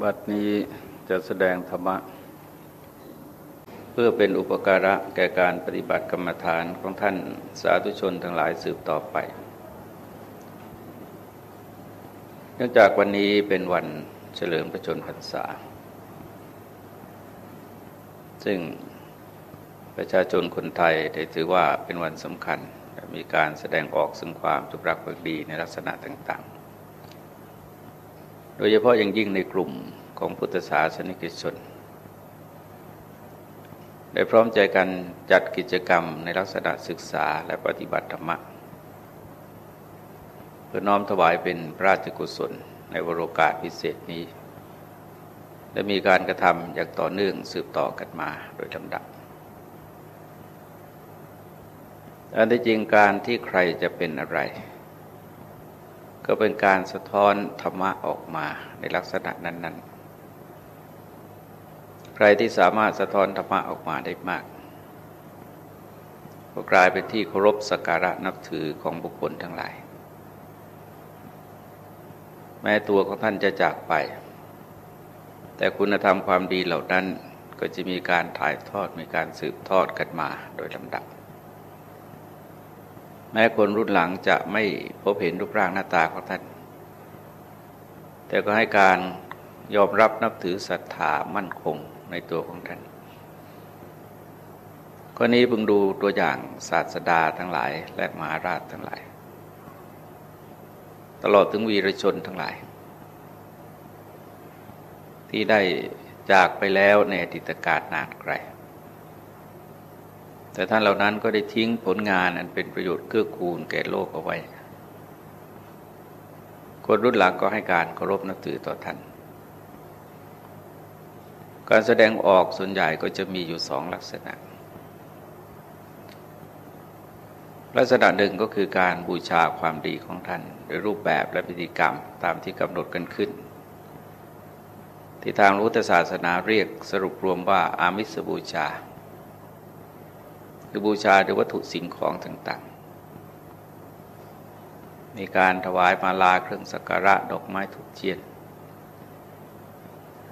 บัดนี้จะแสดงธรรมะ เพื่อเป็นอุปการะแก่การปฏิบัติกรรมฐานของท่านสาธุชนทั้งหลายสืบต่อไป เนื่องจากวันนี้เป็นวันเฉลิมพระชนพรรษา ซึ่งประชาชนคนไทยได้ถือว่าเป็นวันสำคัญ มีการแสดงออกซึ่งความจุกรักภักดีในลักษณะต่างๆ โดยเฉพาะอย่างยิ่งในกลุ่มของพุทธศาสนิกชน ได้พร้อมใจกันจัดกิจกรรมในลักษณะศึกษาและปฏิบัติธรรมะเพื่อน้อมถวายเป็นพระราชกุศลในวโรกาสพิเศษนี้ และมีการกระทำอย่างต่อเนื่องสืบต่อกันมาโดยลำดับอันที่จริงการที่ใครจะเป็นอะไร ก็เป็นการสะท้อนธรรมะออกมาในลักษณะนั้น ๆ ใครที่สามารถสะท้อนธรรมะออกมาได้มาก ก็กลายเป็นที่เคารพสักการะนับถือของบุคคลทั้งหลาย แม้ตัวของท่านจะจากไป แต่คุณธรรมความดีเหล่านั้นก็จะมีการถ่ายทอดมีการสืบทอดกันมาโดยลำดับ แม้คนรุ่นหลังจะไม่พบเห็นรูปร่างหน้าตาของท่าน แต่ก็ให้การยอมรับนับถือศรัทธามั่นคงในตัวของท่านข้อนี้พึงดูตัวอย่างศาสดาทั้งหลาย และมหาราชทั้งหลาย ตลอดถึงวีรชนทั้งหลาย ที่ได้จากไปแล้วในอดีตกาลนานไกล แต่ท่านเหล่านั้นก็ได้ทิ้งผลงานอันเป็นประโยชน์เกื้อกูลแก่โลกเอาไว้ คนรุ่นหลังก็ให้การเคารพนับถือต่อท่าน การแสดงออกส่วนใหญ่ก็จะมีอยู่สองลักษณะ ลักษณะหนึ่งก็คือการบูชาความดีของท่านโดยรูปแบบและพิธีกรรมตามที่กำหนดกันขึ้นที่ทางรู้ศาสนาเรียกสรุปรวมว่าอามิสบูชา คือบูชาด้วยวัตถุสิ่งของต่างๆ มีการถวายมาลาเครื่องสักการะดอกไม้ถูกเทียน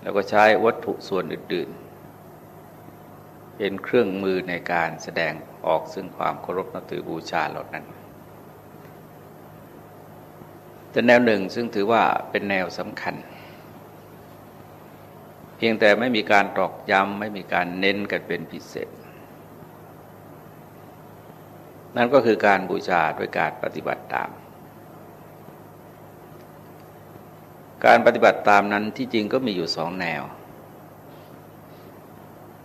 แล้วก็ใช้วัตถุส่วนอื่น ๆ เป็นเครื่องมือในการแสดงออกซึ่งความเคารพนับถือบูชาเหล่านั้น แต่แนวหนึ่งซึ่งถือว่าเป็นแนวสำคัญเพียงแต่ไม่มีการตอกย้ำไม่มีการเน้นกันเป็นพิเศษ นั่นก็คือการบูชาด้วยการปฏิบัติตาม การปฏิบัติตามนั้นที่จริงก็มีอยู่สองแนว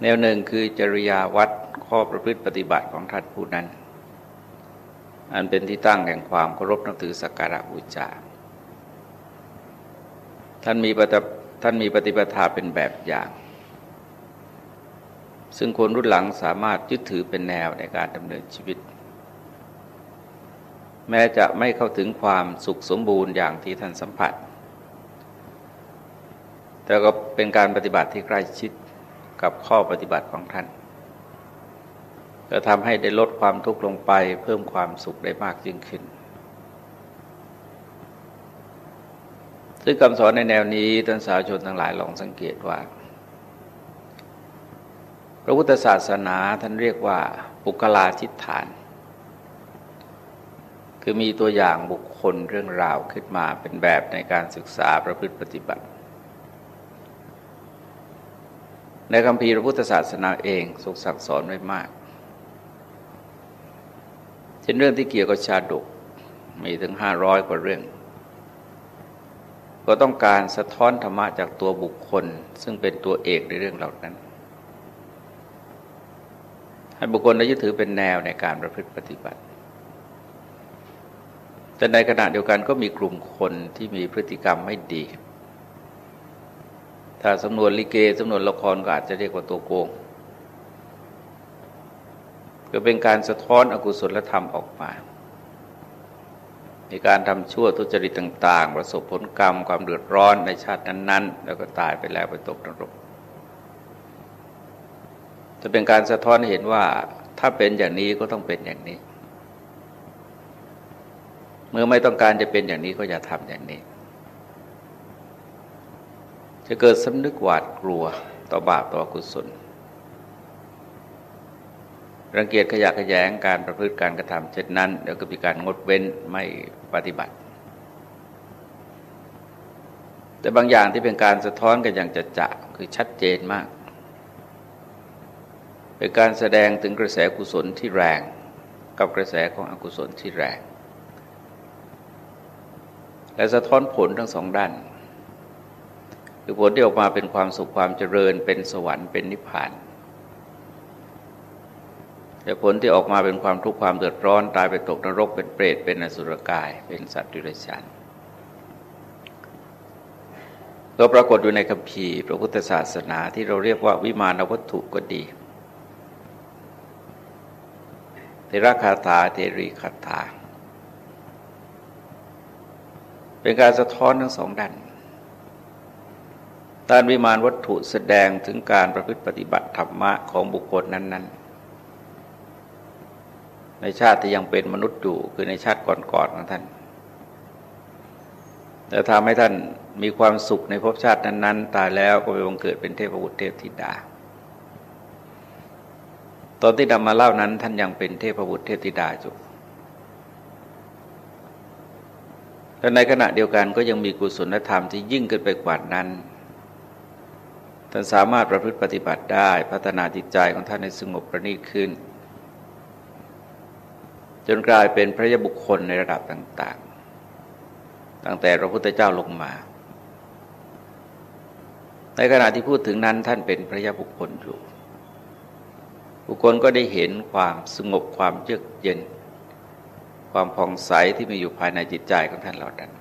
แนวหนึ่งคือจริยาวัดข้อประพฤติปฏิบัติของท่านผู้นั้น อันเป็นที่ตั้งแห่งความเคารพนับถือสักการะบูชา ท่านมีปฏิท่านมีปฏิปทาเป็นแบบอย่างซึ่งคนรุ่นหลังสามารถยึดถือเป็นแนวในการดำเนินชีวิต แม้จะไม่เข้าถึงความสุขสมบูรณ์อย่างที่ท่านสัมผัส แต่ก็เป็นการปฏิบัติที่ใกล้ชิดกับข้อปฏิบัติของท่าน จะทำให้ได้ลดความทุกข์ลงไปเพิ่มความสุขได้มากยิ่งขึ้น ซึ่งคำสอนในแนวนี้ท่านสาวชนทั้งหลายลองสังเกตว่า พระพุทธศาสนาท่านเรียกว่าปุกลาทิฏฐาน คือมีตัวอย่างบุคคลเรื่องราวขึ้นมาเป็นแบบในการศึกษาประพฤติปฏิบัติ ในคำพีพระพุทธศาสนาเองสุกสั่งสอนไว้มาก เช่นเรื่องที่เกี่ยวกับชาดกมีถึงห้าร้อยกว่าเรื่อง ก็ต้องการสะท้อนธรรมะจากตัวบุคคล ซึ่งเป็นตัวเอกในเรื่องเหล่านั้น ให้บุคคลได้ยึดถือเป็นแนวในการประพฤติปฏิบัติ แต่ในขณะเดียวกันก็มีกลุ่มคนที่มีพฤติกรรมไม่ดี ถ้าสำนวนลิเกสำนวนละครก็อาจจะเรียกว่าตัวโกง ก็เป็นการสะท้อนอกุศลธรรมออกมามีการทำชั่วทุจริตต่าง ๆ ประสบผลกรรมความเดือดร้อนในชาตินั้น ๆ แล้วก็ตายไปแล้วไปตกนรก จะเป็นการสะท้อนเห็นว่าถ้าเป็นอย่างนี้ก็ต้องเป็นอย่างนี้ มื่อไม่ต้องการจะเป็นอย่างนี้ก็อย่าทำอย่างนี้ จะเกิดสำนึกหวาดกลัวต่อบาปต่อกุศล รังเกียจขยะขยงการประพฤติการกระทำเช่นนั้นแล้วก็มีการงดเว้นไม่ปฏิบัติ แต่บางอย่างที่เป็นการสะท้อนกันอย่างจะจะคือชัดเจนมาก เป็นการแสดงถึงกระแสกุศลที่แรง กับกระแสของอกุศลที่แรง และสะท้อนผลทั้งสองด้านคือผลที่ออกมาเป็นความสุขความเจริญ เป็นสวรรค์เป็นนิพพานแต่ผลที่ออกมาเป็นความทุกข์ความเดือดร้อน ตายไปตกนรกเป็นเปรตเป็นอสุรกาย เป็นสัตว์ดุริยานก็ปรากฏอยู่ในคัมภีร์พระพุทธศาสนาที่เราเรียกว่าวิมานวัตถุก็ดีเทระคาถาเทรีคาถา เป็นการสะท้อนทั้งสองด้านตานวิมานวัตถุแสดงถึงการประพฤติปฏิบัติธรรมะของบุคคลนั้น ๆ ในชาติที่ยังเป็นมนุษย์อยู่คือในชาติก่อนๆของท่านแต่ทำให้ท่านมีความสุขในภพชาตินั้น ๆ ตายแล้วก็ไปบังเกิดเป็นเทพบุตรเทพธิดา ตอนที่นำมาเล่านั้นท่านยังเป็นเทพบุตรเทพธิดาอยู่ แต่ในขณะเดียวกันก็ยังมีกุศลธรรมที่ยิ่งขึ้นไปกว่านั้น ท่านสามารถประพฤติปฏิบัติได้พัฒนาจิตใจของท่านให้สงบประณีตขึ้น จนกลายเป็นพระยบุคคลในระดับต่างๆ ตั้งแต่พระพุทธเจ้าลงมา ในขณะที่พูดถึงนั้นท่านเป็นพระยบุคคลอยู่ บุคคลก็ได้เห็นความสงบความเยือกเย็น ความผ่องใสที่มีอยู่ภายในจิตใจของท่านเหล่านั้น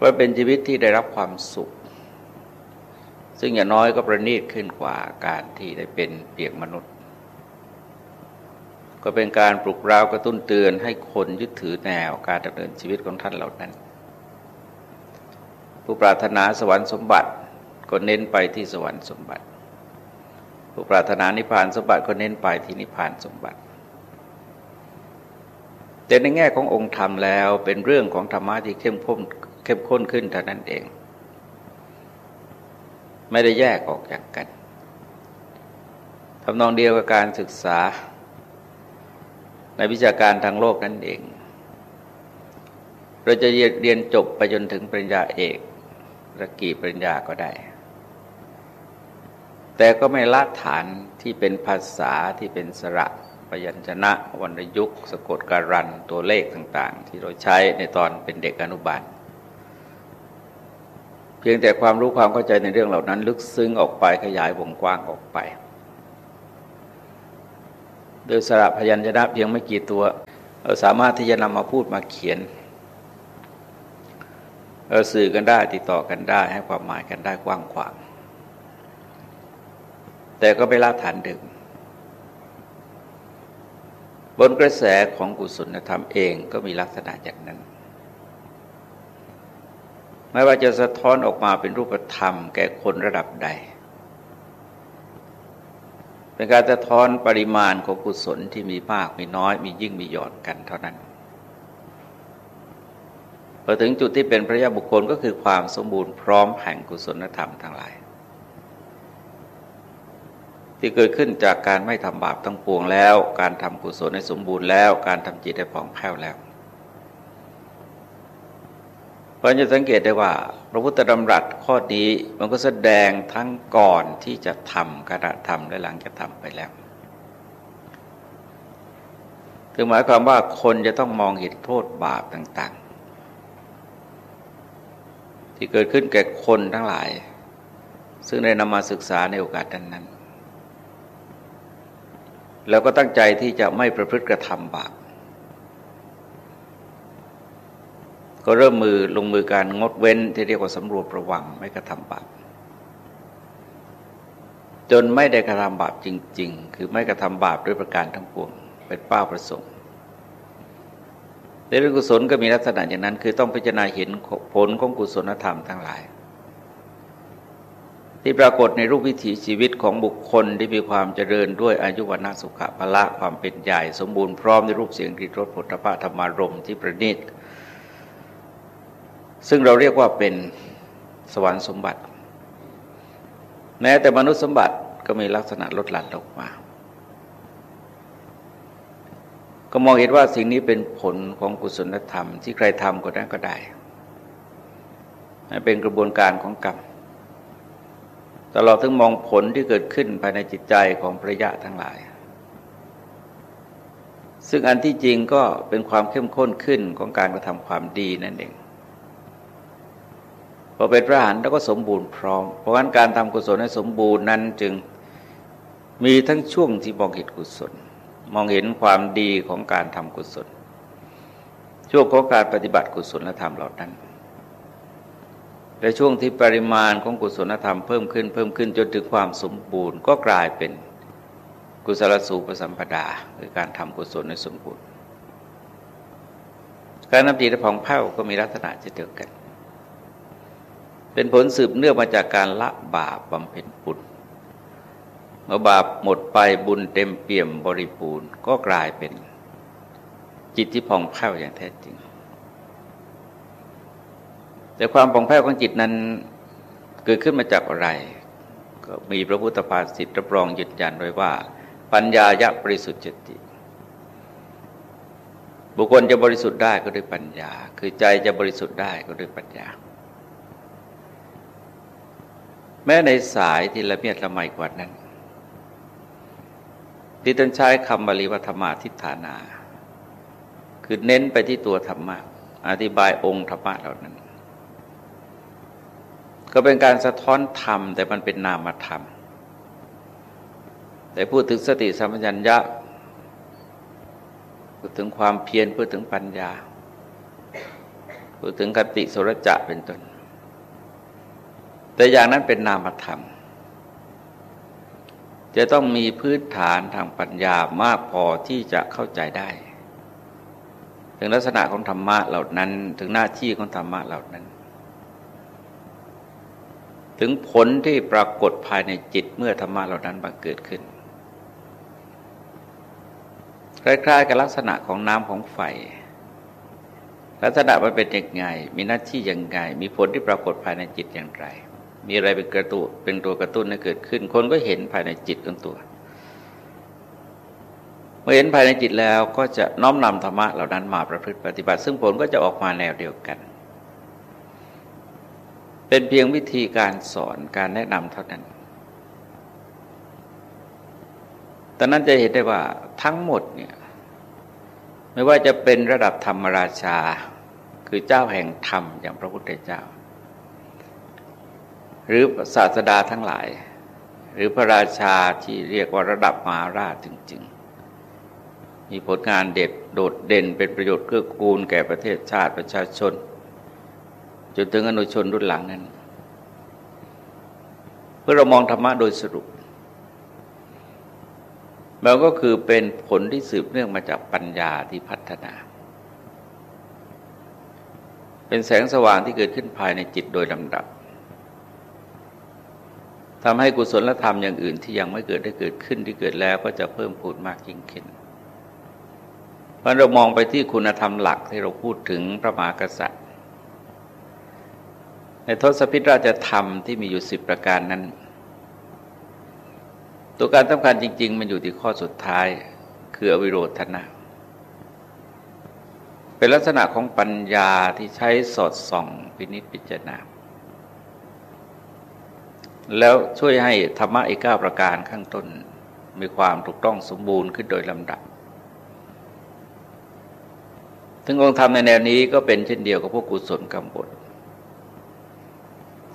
ว่าเป็นชีวิตที่ได้รับความสุข ซึ่งอย่างน้อยก็ประณีตขึ้นกว่าการที่ได้เป็นเปียกมนุษย์ ก็เป็นการปลุกเร้ากระตุ้นเตือนให้คนยึดถือแนวการดำเนินชีวิตของท่านเหล่านั้น ผู้ปรารถนาสวรรค์สมบัติก็เน้นไปที่สวรรค์สมบัติผู้ปรารถนานิพพานสมบัติก็เน้นไปที่นิพพานสมบัติ แต่ในแง่ขององค์ธรรมแล้วเป็นเรื่องของธรรมะที่เข้มข้นเข้มข้นขึ้นเท่านั้นเอง ไม่ได้แยกออกจากกันทำนองเดียวกับการศึกษา ในวิชาการทางโลกนั่นเอง เราจะเรียนจบไปจนถึงปริญญาเอกระกี่ปริญญาก็ได้ แต่ก็ไม่ละฐานที่เป็นภาษาที่เป็นสระ พยัญชนะวรรณยุกต์สะกดการันตัวเลขต่าง ๆ ที่เราใช้ในตอนเป็นเด็กอนุบาลเพียงแต่ความรู้ความเข้าใจในเรื่องเหล่านั้น ลึกซึ้งออกไปขยายวงกว้างออกไป โดยสระพยัญชนะเพียงไม่กี่ตัวเราสามารถที่จะนำมาพูดมาเขียนเราสื่อกันได้ติดต่อกันได้ให้ความหมายกันได้กว้างขวางแต่ก็ไม่ละฐานดิม บนกระแสของกุศลธรรมเองก็มีลักษณะอย่างนั้น ไม่ว่าจะสะท้อนออกมาเป็นรูปธรรมแก่คนระดับใด เป็นการสะท้อนปริมาณของกุศลที่มีมากมีน้อย มียิ่งมีหย่อนกันเท่านั้นพอถึงจุดที่เป็นพระยาบุคคลก็คือความสมบูรณ์พร้อมแห่งกุศลธรรมทั้งหลาย ที่เกิดขึ้นจากการไม่ทำบาปทั้งปวงแล้ว การทำกุศลให้สมบูรณ์แล้ว การทำจิตให้ผ่องแผ้วแล้วเพราะจะสังเกตได้ว่า พระพุทธดำรัสข้อนี้มันก็แสดงทั้งก่อนที่จะทำขณะทำและหลังจะทำไปแล้วถึงหมายความว่าคนจะต้องมองเห็นโทษบาปต่าง ๆ ที่เกิดขึ้นแก่คนทั้งหลาย ซึ่งได้นำมาศึกษาในโอกาสนั้น แล้วก็ตั้งใจที่จะไม่ประพฤติกระทำบาปก็เริ่มมือลงมือการงดเว้นที่เรียกว่าสำรวจระวังไม่กระทำบาปจนไม่ได้กระทำบาปจริง ๆ คือไม่กระทำบาปด้วยประการทั้งปวง เป็นเป้าประสงค์ในเรื่องกุศลก็มีลักษณะอย่างนั้น คือต้องพิจารณาเห็นผลของกุศลธรรมทั้งหลาย ที่ปรากฏในรูปวิถีชีวิตของบุคคลที่มีความเจริญด้วยอายุวันาสุขภละความเป็นใหญ่สมบูรณ์พร้อมในรูปเสียงกรีดรสผลพระธรรมารมที่ประณีตซึ่งเราเรียกว่าเป็นสวรรค์สมบัติ แม้แต่มนุษย์สมบัติก็มีลักษณะลดหลั่นลงมา ก็มองเห็นว่าสิ่งนี้เป็นผลของกุศลธรรม ที่ใครทำก็ได้ก็ได้ เป็นกระบวนการของกรรม ตลอดถึงมองผลที่เกิดขึ้นภายในจิตใจของพระยะทั้งหลาย ซึ่งอันที่จริงก็เป็นความเข้มข้นขึ้นของการกระทำความดีนั่นเองพอเป็นพระหันแล้วก็สมบูรณ์พร้อม เพราะฉะนั้นการทำกุศลให้สมบูรณ์นั้นจึงมีทั้งช่วงที่มองเห็นกุศล มองเห็นความดีของการทำกุศล ช่วงของการปฏิบัติกุศลธรรมเหล่านั้น และช่วงที่ปริมาณของกุศลธรรมเพิ่มขึ้นเพิ่มขึ้นจนถึงความสมบูรณ์ ก็กลายเป็นกุศลสูปสัมปดาคือการทำกุศลในสมบูรณ์ การนำจิตผ่องแผ้วก็มีลักษณะเช่นเดียวกัน เป็นผลสืบเนื่องมาจากการละบาปบำเพ็ญบุญเมื่อบาปหมดไปบุญเต็มเปี่ยมบริบูรณ์ ก็กลายเป็นจิตที่ผ่องแผ้วอย่างแท้จริง แต่ความป่องแผ้วของจิตนั้นเกิดขึ้นมาจากอะไร ก็มีพระพุทธภาษิตรับรองยืนยันไว้ว่า ปัญญายะบริสุทธิ์จิตบุคคลจะบริสุทธิ์ได้ก็ด้วยปัญญา คือใจจะบริสุทธิ์ได้ก็ด้วยปัญญา แม้ในสายที่ละเมียดละไมกว่านั้น ที่ต้นใช้คำบาลีวัธรรมาทิฏฐานา คือเน้นไปที่ตัวธรรมะ อธิบายองค์ธรรมะเหล่านั้น ก็เป็นการสะท้อนธรรม แต่มันเป็นนามธรรม แต่พูดถึงสติสัมปชัญญะพูดถึงความเพียรพูดถึงปัญญา พูดถึงกติสุรจะเป็นต้น แต่อย่างนั้นเป็นนามธรรม จะต้องมีพื้นฐานทางปัญญามากพอที่จะเข้าใจได้ ถึงลักษณะของธรรมะเหล่านั้น ถึงหน้าที่ของธรรมะเหล่านั้น ถึงผลที่ปรากฏภายในจิตเมื่อธรรมะเหล่านั้นบังเกิดขึ้น คล้ายๆกับลักษณะของน้ำของไฟ ลักษณะมันเป็นยังไง มีหน้าที่ยังไง มีผลที่ปรากฏภายในจิตอย่างไร มีอะไรเป็นกระตุ้นเป็นตัวกระตุ้นให้เกิดขึ้น คนก็เห็นภายในจิตของตัว เมื่อเห็นภายในจิตแล้วก็จะน้อมนำธรรมะเหล่านั้นมาประพฤติปฏิบัติ ซึ่งผลก็จะออกมาแนวเดียวกัน เป็นเพียงวิธีการสอนการแนะนำเท่านั้นตอนนั้นจะเห็นได้ว่าทั้งหมดเนี่ยไม่ว่าจะเป็นระดับธรรมราชา คือเจ้าแห่งธรรมอย่างพระพุทธเจ้า หรือศาสดาทั้งหลาย หรือพระราชาที่เรียกว่าระดับมหาราชจริง ๆ มีผลงานเด็ดโดดเด่นเป็นประโยชน์เกื้อกูลแก่ประเทศชาติประชาชน จนถึงอนุชนรุ่นหลังนั้นเพื่อเรามองธรรมะโดยสรุปมันก็คือเป็นผลที่สืบเนื่องมาจากปัญญาที่พัฒนา เป็นแสงสว่างที่เกิดขึ้นภายในจิตโดยลำดับทำให้กุศลธรรมอย่างอื่นที่ยังไม่เกิดได้เกิดขึ้นที่เกิดแล้วก็จะเพิ่มพูดมากยิ่งขึ้นเพราะเรามองไปที่คุณธรรมหลักที่เราพูดถึงพระมหากษัตริย์ ในทศพิธราชธรรมที่มีอยู่สิบประการนั้น ตัวการสำคัญจริง ๆ มันอยู่ที่ข้อสุดท้าย คืออวิโรธนะ เป็นลักษณะของปัญญาที่ใช้สอดส่องพินิจพิจารณาแล้วช่วยให้ธรรมะอีกเก้าประการข้างต้น มีความถูกต้องสมบูรณ์ขึ้นโดยลำดับถึงองค์ธรรมในแนวนี้ก็เป็นเช่นเดียวกับพวกกุศลกรรมบท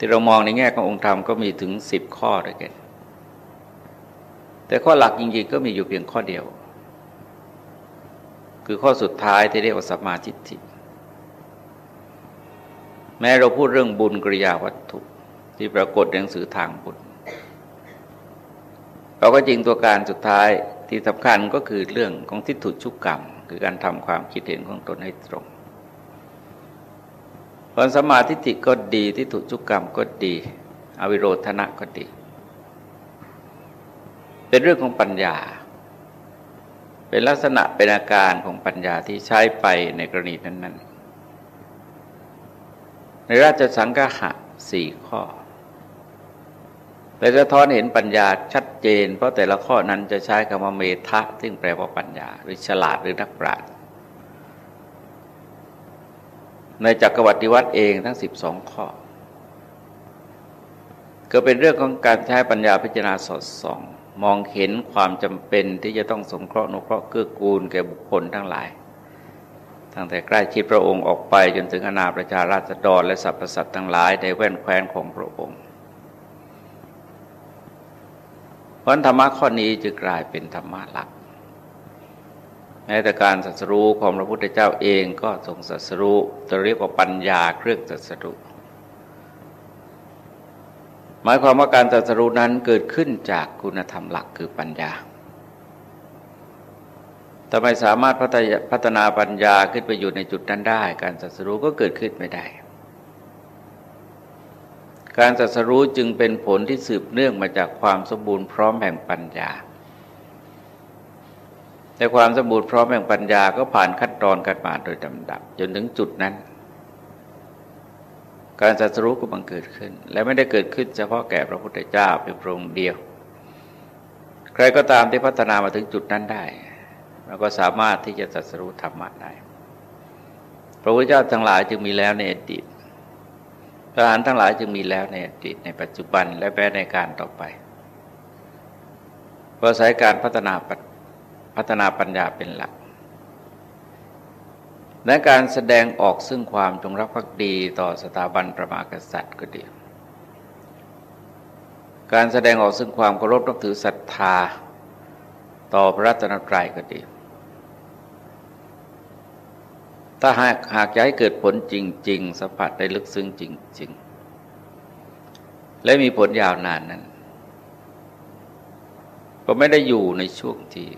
ที่เรามองในแง่ขององค์ธรรมก็มีถึงสิบข้อด้วยกันแต่ข้อหลักจริงๆก็มีอยู่เพียงข้อเดียว คือข้อสุดท้ายที่เรียกว่าสัมมาทิฏฐิแม้เราพูดเรื่องบุญกริยาวัตถุ ที่ปรากฏในหนังสือทางบุญเราก็จริงตัวการสุดท้ายที่สำคัญก็คือเรื่องของทิฏฐุชุกกรรม คือการทำความคิดเห็นของตนให้ตรง ผลสมาธิติก็ดีที่ถูกจุกกรรมก็ดี อวิโรธนะก็ดี เป็นเรื่องของปัญญา เป็นลักษณะเป็นอาการของปัญญาที่ใช้ไปในกรณีนั้น ๆ ในราชสังฆะสี่ข้อแต่จะท้อนเห็นปัญญาชัดเจน เพราะแต่ละข้อนั้นจะใช้คำว่าเมทะซึ่งแปลว่าปัญญา หรือฉลาดหรือนักปราชญ์ ในจักรวรรดิวัตเองทั้ง 12 ข้อ ก็เป็นเรื่องของการใช้ปัญญาพิจารณาสอดส่อง มองเห็นความจำเป็นที่จะต้องสงเคราะห์นุเคราะห์เกื้อกูลแก่บุคคลทั้งหลาย ตั้งแต่ใกล้ชิดพระองค์ออกไปจนถึงอนาประชาราษฎรและสรรพสัตว์ทั้งหลายในแว่นแคว้นของพระองค์เพราะธรรมะข้อนี้จึงกลายเป็นธรรมะหลัก ม้แต่การสัสรู้ของพระพุทธเจ้าเองก็ทรงสัสรู้จะเรียกว่าปัญญาเครื่องสัสรู้หมายความว่าการสัสรู้นั้นเกิดขึ้นจากคุณธรรมหลักคือปัญญาทำไมสามารถพัฒนาปัญญาขึ้นไปอยู่ในจุดนั้นได้ การสัสรู้ก็เกิดขึ้นไม่ได้ การสัสรู้จึงเป็นผลที่สืบเนื่องมาจากความสมบูรณ์พร้อมแห่งปัญญา แต่ความสมบูรณ์พร้อมแห่งปัญญาก็ผ่านขั้นตอนกันมาโดยลำดับ จนถึงจุดนั้น การสัสรู้ก็บังเกิดขึ้น และไม่ได้เกิดขึ้นเฉพาะแก่พระพุทธเจ้าเพียงพระองค์เดียว ใครก็ตามที่พัฒนามาถึงจุดนั้นได้เราก็สามารถที่จะตัดสรู้ธรรมะได้ พระพุทธเจ้าทั้งหลายจึงมีแล้วในอดีตพระอรหันต์ทั้งหลายจึงมีแล้วในอดีตในปัจจุบันและแม้ในการต่อไปเพราะสายการพัฒนา พัฒนาปัญญาเป็นหลักและการแสดงออกซึ่งความจงรักภักดีต่อสถาบันประมากษัตริย์ก็ดี การแสดงออกซึ่งความเคารพนับถือศรัทธา ต่อพระรัตนตรัยก็ดี ถ้าหากหากจะให้เกิดผลจริง ๆสัมผัสได้ลึกซึ้งจริง ๆ และมีผลยาวนานนั้น ก็ไม่ได้อยู่ในช่วงที่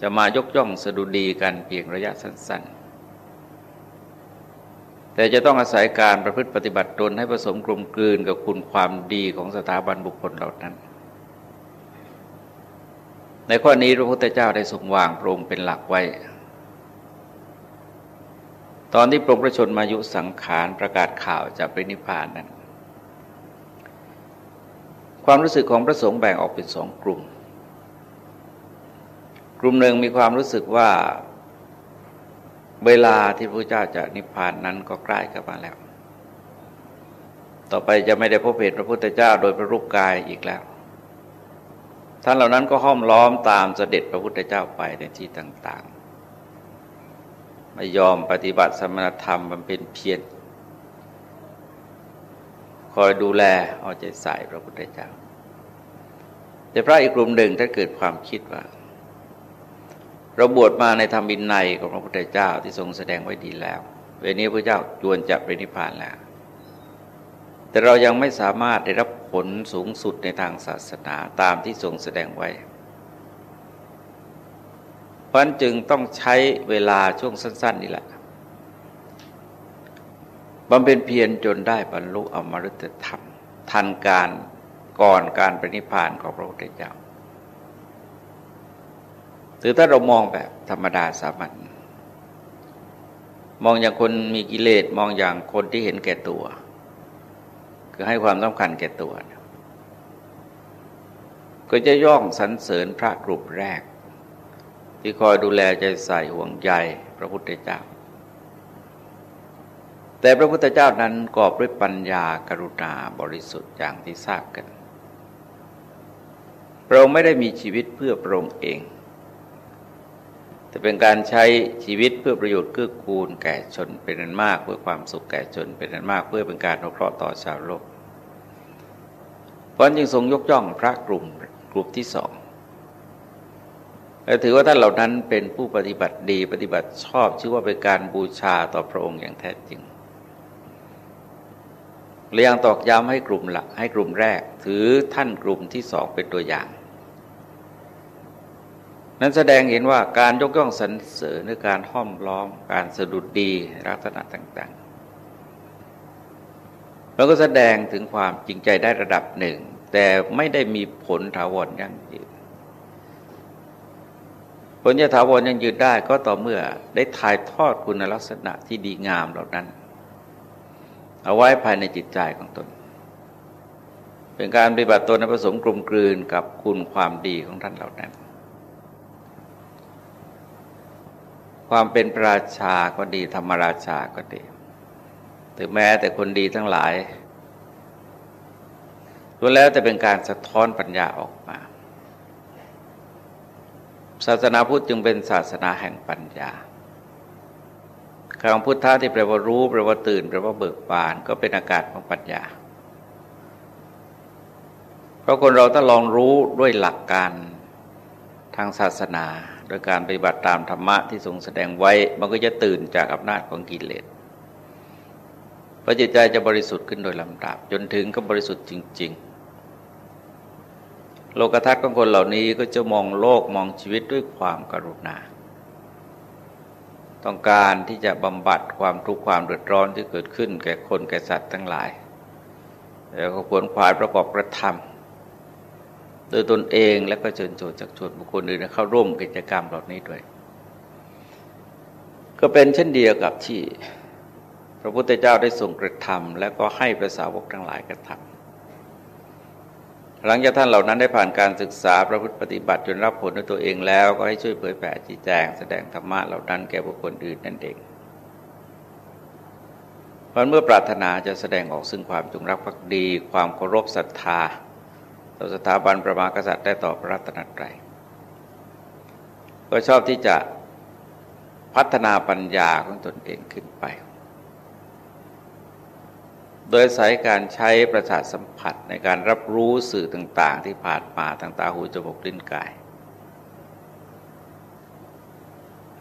จะมายกย่องสะดุดีกันเพียงระยะสั้น ๆ แต่จะต้องอาศัยการประพฤติปฏิบัติตนให้ผสมกลมกลืนกับคุณความดีของสถาบันบุคคลเหล่านั้น ในข้อนี้พระพุทธเจ้าได้ทรงวางโปรงเป็นหลักไว้ ตอนที่ปรงพระชนมายุสังขารประกาศข่าวจากปรินิพานนั้น ความรู้สึกของพระสงฆ์แบ่งออกเป็นสองกลุ่ม กลุ่มหนึ่งมีความรู้สึกว่าเวลาที่พระเจ้าจะนิพพานนั้นก็ใกล้เข้ามาแล้ว ต่อไปจะไม่ได้พบเห็นพระพุทธเจ้าโดยพระรูปกายอีกแล้ว ท่านเหล่านั้นก็ห้อมล้อมตามเสด็จพระพุทธเจ้าไปในที่ต่างๆ ไม่ยอมปฏิบัติสมณธรรมมันเป็นเพียรคอยดูแลเอาใจใส่พระพุทธเจ้า แต่พระอีกกลุ่มหนึ่งถ้าเกิดความคิดว่า เราบวชมาในธรรมบินในของพระพุทธเจ้าที่ทรงแสดงไว้ดีแล้วเวลนี้พระเจ้าจวนจะปรินิพพานแล้ว แต่เรายังไม่สามารถได้รับผลสูงสุดในทางศาสนาตามที่ทรงแสดงไว้ เพราะนั้นจึงต้องใช้เวลาช่วงสั้น ๆ นี่แหละบำเพ็ญเพียรจนได้บรรลุอมฤตธรรม ทันการก่อนการปรินิพานของพระพุทธเจ้า หรือถ้าเรามองแบบธรรมดาสามัญมองอย่างคนมีกิเลสมองอย่างคนที่เห็นแก่ตัว คือให้ความสำคัญแก่ตัว ก็จะย่องสรรเสริญพระกลุ่มแรก ที่คอยดูแลใจใส่ห่วงใยพระพุทธเจ้า แต่พระพุทธเจ้านั้นกอบด้วยปัญญากรุณาบริสุทธิ์อย่างที่ทราบกันพระองค์ไม่ได้มีชีวิตเพื่อพระองค์เอง แต่เป็นการใช้ชีวิตเพื่อประโยชน์เกื้อกูลแก่ชนเป็นอันมาก เพื่อความสุขแก่ชนเป็นอันมาก เพื่อเป็นการอนุเคราะห์ต่อชาวโลก เพราะจึงทรงยกย่องพระกลุ่มกลุ่มที่สองและถือว่าท่านเหล่านั้นเป็นผู้ปฏิบัติดีปฏิบัติชอบชื่อว่าเป็นการบูชาต่อพระองค์อย่างแท้จริงเรียงตอกย้ำให้กลุ่มหลักให้กลุ่มแรก ถือท่านกลุ่มที่สองเป็นตัวอย่าง นั้นแสดงเห็นว่าการยกย่องสรรเสริญหรือการห้อมล้อม การสะดุดดีลักษณะต่างมันก็แสดงถึงความจริงใจได้ระดับหนึ่ง แต่ไม่ได้มีผลถาวรยั่งยืนผลจะถาวรยั่งยืนได้ก็ต่อเมื่อได้ถ่ายทอดคุณลักษณะที่ดีงามเหล่านั้น เอาไว้ภายในจิตใจของตนเป็นการปฏิบัติตนในผสมกลมกลืนกับคุณความดีของท่านเหล่านั้น ความเป็นประราชาก็ดีธรรมราชาก็ดีถึงแม้แต่คนดีทั้งหลายล้วนแล้วแต่เป็นการสะท้อนปัญญาออกมา ศาสนาพุทธจึงเป็นศาสนาแห่งปัญญาคำพุทธะที่แปลว่ารู้แปลว่าตื่นแปลว่าเบิกบานก็เป็นอากาศของปัญญา เพราะคนเราถ้าลองรู้ด้วยหลักการทางศาสนา โดยการปฏิบัติตามธรรมะที่ทรงแสดงไว้ มันก็จะตื่นจากอำนาจของกิเลสเพราะจิตใจจะบริสุทธิ์ขึ้นโดยลำดับ จนถึงก็บริสุทธิ์จริง ๆ โลกทัศน์ของคนเหล่านี้ก็จะมองโลกมองชีวิตด้วยความกรุณา ต้องการที่จะบำบัดความทุกข์ความเดือดร้อนที่เกิดขึ้น แก่คนแก่สัตว์ทั้งหลาย แล้วก็ควรควายประกอบกระทำ โดยตนเองและก็เชิญชวนจากชวนบุคคลอื่นเข้าร่วมกิจกรรมเหล่านี้ด้วย ก็เป็นเช่นเดียวกับที่ พระพุทธเจ้าได้ทรงกระทำและก็ให้พระสาวกทั้งหลายกระทำหลังจากท่านเหล่านั้นได้ผ่านการศึกษาประพฤติปฏิบัติจนรับผลด้วยตัวเองแล้วก็ให้ช่วยเผยแผ่ชี้แจง แสดงธรรมะเหล่านั้นแก่บุคคลอื่นนั่นเองเพราะเมื่อปรารถนาจะแสดงออกซึ่งความจงรักภักดี ความเคารพศรัทธา ต่อสถาบันประมากษัตริย์ได้ต่อพระรัตนตรัยก็ชอบที่จะพัฒนาปัญญาของตนเองขึ้นไป โดยสายการใช้ประสาทสัมผัสในการรับรู้สื่อต่างๆ ที่ผ่านมาทางตาหูจมูกลิ้นกาย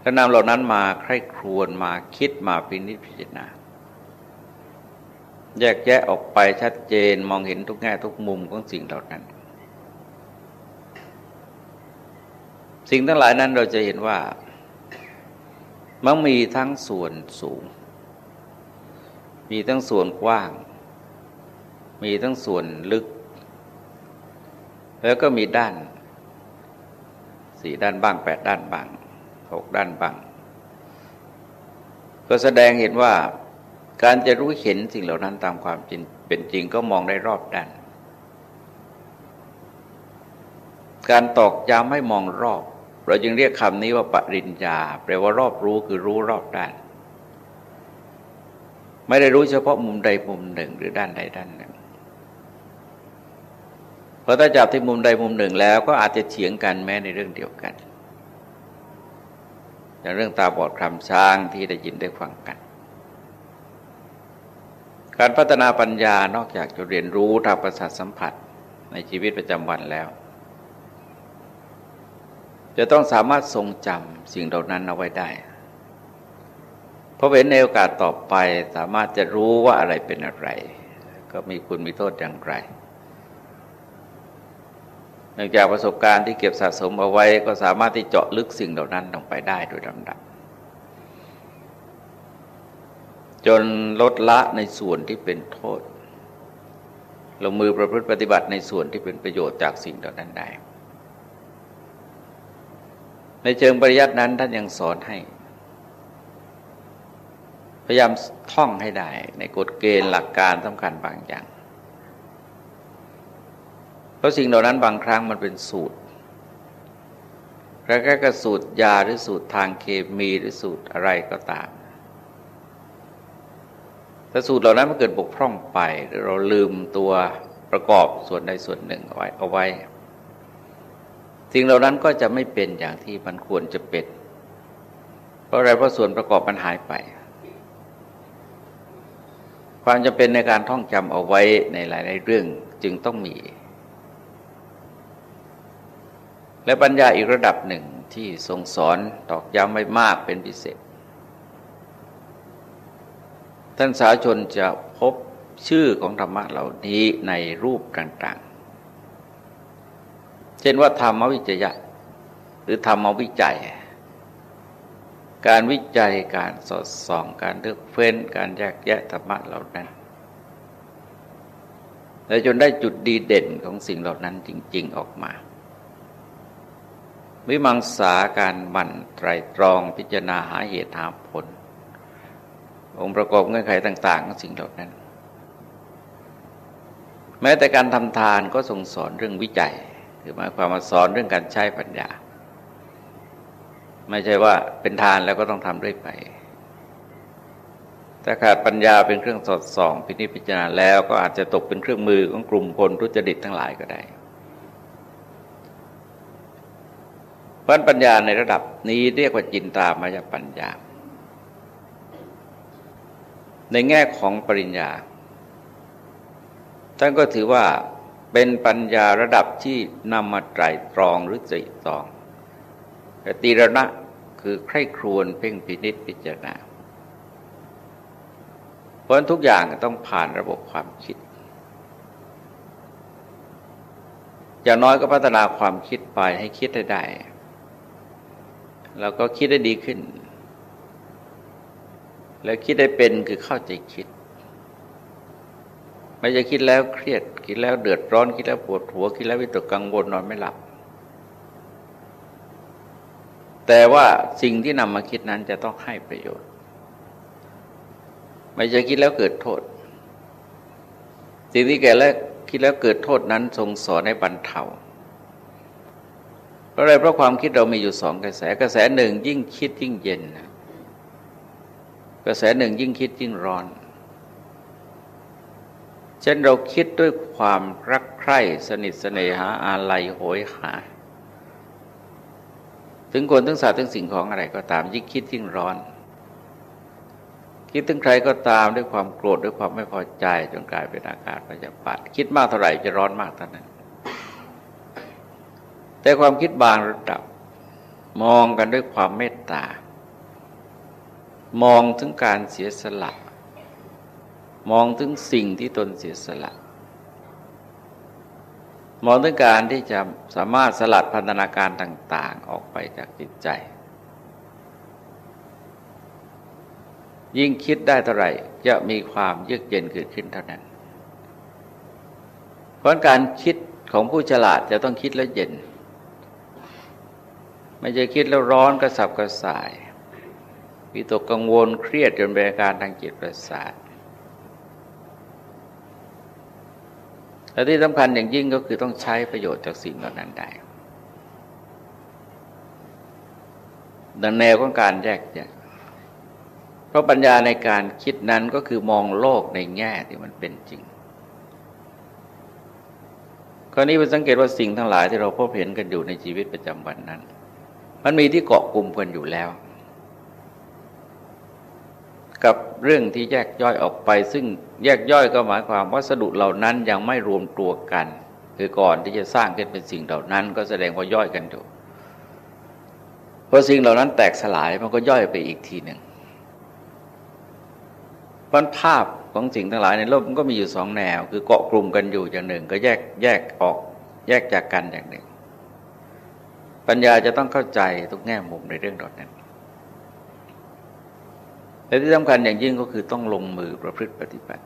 แล้วนำเหล่านั้นมาใคร่ครวญมาคิดมาพินิจพิจารณา แยกแยะออกไปชัดเจนมองเห็นทุกแง่ทุกมุมของสิ่งเหล่านั้น สิ่งทั้งหลายนั้นเราจะเห็นว่า มันมีทั้งส่วนสูง มีทั้งส่วนกว้าง มีทั้งส่วนลึก แล้วก็มีด้านสี่ด้านบ้างแปดด้านบ้างหกด้านบ้าง ก็แสดงเห็นว่า การจะรู้เห็นสิ่งเหล่านั้นตามความจริงเป็นจริงก็มองได้รอบด้าน การตอกย้ำให้มองรอบ เราจึงเรียกคำนี้ว่าปริญญา แปลว่ารอบรู้คือรู้รอบด้าน ไม่ได้รู้เฉพาะมุมใดมุมหนึ่งหรือด้านใดด้านหนึ่งพอถ้าจับที่มุมใดมุมหนึ่งแล้วก็อาจจะเฉียงกันแม้ในเรื่องเดียวกันอย่างเรื่องตาบอดคลำช้างที่ได้ยินได้ฟังกัน การพัฒนาปัญญานอกจากจะเรียนรู้ทางประสาทสัมผัสในชีวิตประจำวันแล้ว จะต้องสามารถทรงจำสิ่งเหล่านั้นเอาไว้ได้ เพอเห็นในโอกาสต่อไปสามารถจะรู้ว่าอะไรเป็นอะไร ก็มีคุณมีโทษอย่างไรเนื่องจากประสบการณ์ที่เก็บสะสมเอาไว้ ก็สามารถที่เจาะลึกสิ่งเหล่านั้นลงไปได้โดยลำดับ จนลดละในส่วนที่เป็นโทษ ลงมือประพฤติปฏิบัติในส่วนที่เป็นประโยชน์จากสิ่งเหล่านั้นได้ ในเชิงปริยัตินั้นท่านยังสอนให้ พยายามท่องให้ได้ ในกฎเกณฑ์หลักการสำคัญบางอย่าง เพราะสิ่งเหล่านั้นบางครั้งมันเป็นสูตรแล้วก็สูตรยาหรือสูตรทางเคมีหรือสูตรอะไรก็ตาม แต่สูตรเหล่านั้นมันเกิดบกพร่องไป เราลืมตัวประกอบส่วนใดส่วนหนึ่งเอาไว้เอาไว้สิ่งเหล่านั้นก็จะไม่เป็นอย่างที่มันควรจะเป็น เพราะอะไรเพราะส่วนประกอบมันหายไป ความจำเป็นในการท่องจำเอาไว้ในหลาย ๆ เรื่องจึงต้องมี และปัญญาอีกระดับหนึ่งที่ทรงสอนตอกย้ำไม่มากเป็นพิเศษ ท่านสาชนจะพบชื่อของธรรมะเหล่านี้ในรูปต่างๆ เช่นว่าธรรมวิจยะ หรือธรรมวิจัย การวิจัยการสอดส่อง การเลือกเฟ้น การแยกแยะธรรมะเหล่านั้น และจนได้จุดดีเด่นของสิ่งเหล่านั้นจริง ๆออกมาวิมังสาการบันไตรตรองพิจารณาหาเหตุหาผล องค์ประกอบเงื่อนไขต่างๆของสิ่งเหล่านั้น แม้แต่การทำทานก็ทรงสอนเรื่องวิจัยคือหมายความมาสอนเรื่องการใช้ปัญญา ไม่ใช่ว่าเป็นทานแล้วก็ต้องทำเรื่อยไปถ้าขาดปัญญาเป็นเครื่องสอดส่อง พินิจพิจารณาแล้วก็อาจจะตกเป็นเครื่องมือของกลุ่มคนทุจริตทั้งหลายก็ได้เพราะปัญญาในระดับนี้เรียกว่าจินตามายปัญญา ในแง่ของปริญญา ท่านก็ถือว่าเป็นปัญญาระดับที่นำมาไตรตรองหรือตรีตรองแต่ตีรณะคือใคร่ครวญเพ่งพินิษพิจารณา เพราะทุกอย่างต้องผ่านระบบความคิด อย่างน้อยก็พัฒนาความคิดไปให้คิดได้ได้ แล้วก็คิดได้ดีขึ้น แล้วคิดได้เป็นคือเข้าใจคิด ไม่จะคิดแล้วเครียด คิดแล้วเดือดร้อน คิดแล้วปวดหัว คิดแล้ววิตกกังวลนอนไม่หลับ แต่ว่าสิ่งที่นำมาคิดนั้นจะต้องให้ประโยชน์ ไม่ใช่คิดแล้วเกิดโทษ สิ่งที่แก่แล้วคิดแล้วเกิดโทษนั้นทรงสอนให้บรรเทาเพราะอะไรเพราะความคิดเรามีอยู่สองกระแสกระแสหนึ่งยิ่งคิดยิ่งเย็น กระแสหนึ่งยิ่งคิดยิ่งร้อน เช่นเราคิดด้วยความรักใคร่สนิทสเนหาอาลัยโหยหา ถึงคนถึงสัตว์ถึงสิ่งของอะไรก็ตามยิ่งคิดยิ่งร้อน คิดถึงใครก็ตามด้วยความโกรธด้วยความไม่พอใจจนกลายเป็นอาการพยาบาทคิดมากเท่าไหร่จะร้อนมากเท่านั้น แต่ความคิดบางระดับมองกันด้วยความเมตตา มองถึงการเสียสละ มองถึงสิ่งที่ตนเสียสละ มองถึงการที่จะสามารถสลัดพันธนาการต่าง ๆ ออกไปจากจิตใจ ยิ่งคิดได้เท่าไหร่จะมีความเยือกเย็นเกิดขึ้นเท่านั้น เพราะการคิดของผู้ฉลาดจะต้องคิดแล้วเย็น ไม่ใช่คิดแล้วร้อนกระสับกระส่าย วิตกกังวลเครียดจนเป็นอาการทางจิตประสาทและที่สำคัญอย่างยิ่งก็คือต้องใช้ประโยชน์จากสิ่งเหล่านั้นได้ดังแนวของการแยกแยะเพราะปัญญาในการคิดนั้นก็คือมองโลกในแง่ที่มันเป็นจริงคราวนี้เราสังเกตว่าสิ่งทั้งหลายที่เราพบเห็นกันอยู่ในชีวิตประจำวันนั้น มันมีที่เกาะกลุ่มกันอยู่แล้ว กับเรื่องที่แยกย่อยออกไป ซึ่งแยกย่อยก็หมายความวัสดุเหล่านั้นยังไม่รวมตัวกัน คือก่อนที่จะสร้างขึ้นเป็นสิ่งเหล่านั้น ก็แสดงว่าย่อยกันอยู่พอสิ่งเหล่านั้นแตกสลายมันก็ย่อยไปอีกทีหนึ่งพันภาพของสิ่งทั้งหลายในโลกมันก็มีอยู่สองแนว คือเกาะกลุ่มกันอยู่อย่างหนึ่ง ก็แยกแยกออกแยกจากกันอย่างหนึ่ง ปัญญาจะต้องเข้าใจทุกแง่มุมในเรื่องดอนั้น และที่สำคัญอย่างยิ่งก็คือต้องลงมือประพฤติปฏิบัติ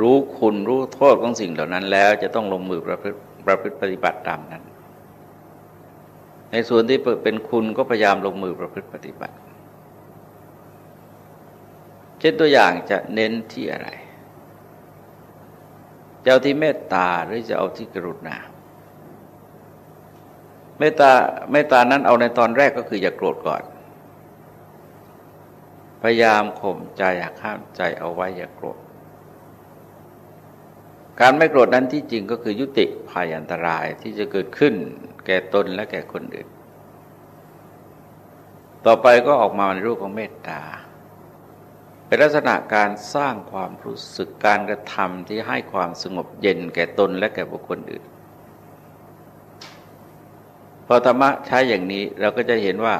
รู้คุณรู้โทษของสิ่งเหล่านั้นแล้วจะต้องลงมือประพฤติประพฤติปฏิบัติตามนั้น ในส่วนที่เป็นคุณก็พยายามลงมือประพฤติปฏิบัติ เช่นตัวอย่างจะเน้นที่อะไรจะเอาที่เมตตาหรือจะเอาที่กรุณาเมตตาเมตตานั้นเอาในตอนแรกก็คืออย่าโกรธก่อน พยายามข่มใจอยากห้ามใจเอาไว้อย่าโกรธ การไม่โกรธนั้นที่จริงก็คือยุติภัยอันตรายที่จะเกิดขึ้น แก่ตนและแก่คนอื่น ต่อไปก็ออกมาในรูปของเมตตา เป็นลักษณะการสร้างความรู้สึกการกระทำที่ให้ความสงบเย็นแก่ตนและแก่บุคคลอื่น พอธรรมะใช้อย่างนี้เราก็จะเห็นว่า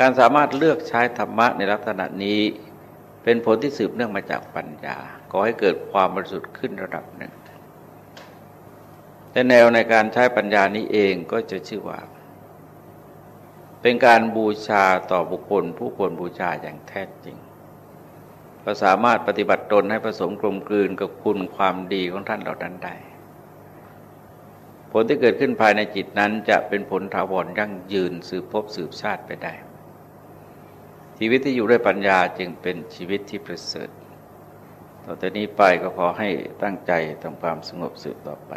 การสามารถเลือกใช้ธรรมะในลักษณะนี้เป็นผลที่สืบเนื่องมาจากปัญญาก่อให้เกิดความบริสุทธิ์ขึ้นระดับหนึ่ง แต่แนวในการใช้ปัญญานี้เองก็จะชื่อว่า เป็นการบูชาต่อบุคคล ผู้ควรบูชาอย่างแท้จริงก็สามารถปฏิบัติตนให้ผสมกลมกลืนกับคุณความดีของท่านเหล่านั้นได้ผลที่เกิดขึ้นภายในจิตนั้นจะเป็นผลถาวรยั่งยืนสืบพบสืบชาติไปได้ ชีวิตที่อยู่ด้วยปัญญาจึงเป็นชีวิตที่ประเสริฐต่อจากนี้ไปก็ขอให้ตั้งใจทำความสงบสืบต่อไป